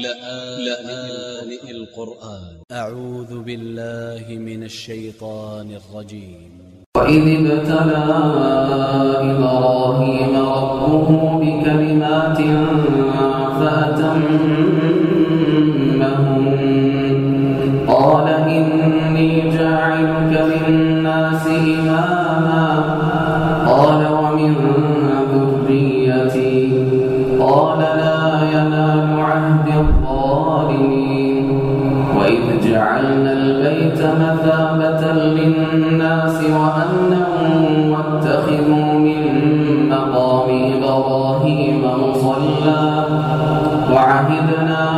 لآن القرآن أ ع و ذ ب ا ل ل ه من ا ل ش ي ط ا ن ا ل ج ي م وإذ ابتلى إبراهيم ربه بكلمات فأتمهن قال إني جاعلك للناس إماما قال ومن ذريتي جعلنا البيت مثابة للناس وأمنا واتخذوا من مقام إبراهيم مصلى. وعهدنا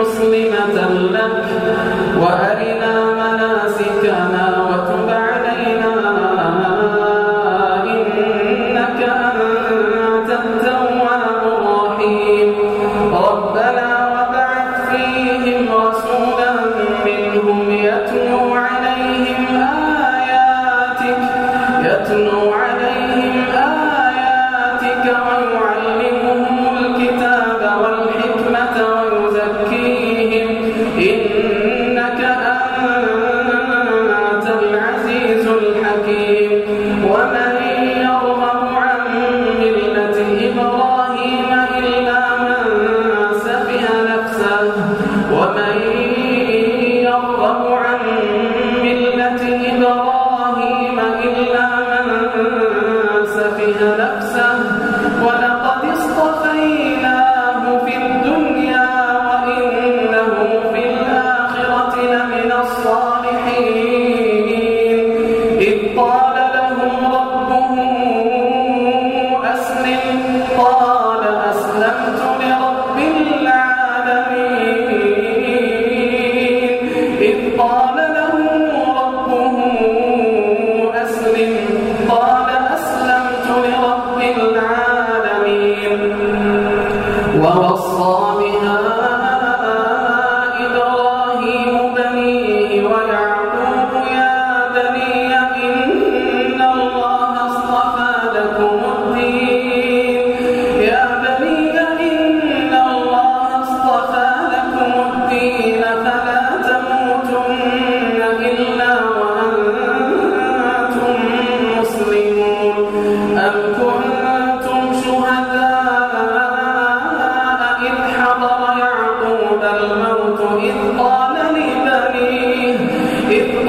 مسلمة لك. وأرنا مناسكنا ووصى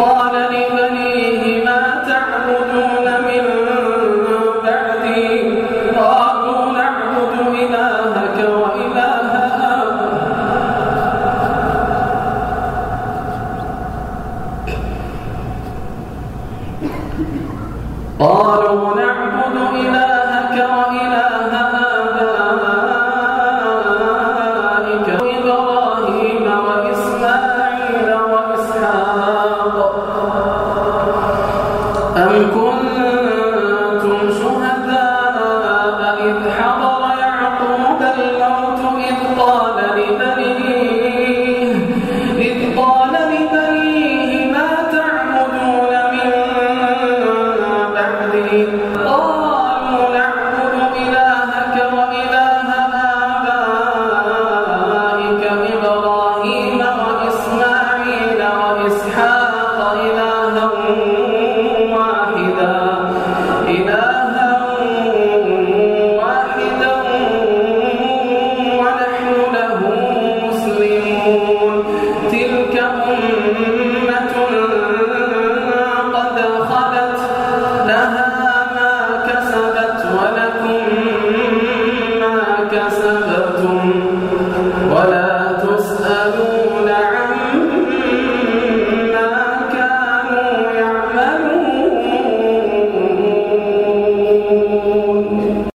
قال لمن 嗯。